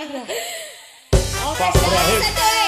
Pak Ibrahim.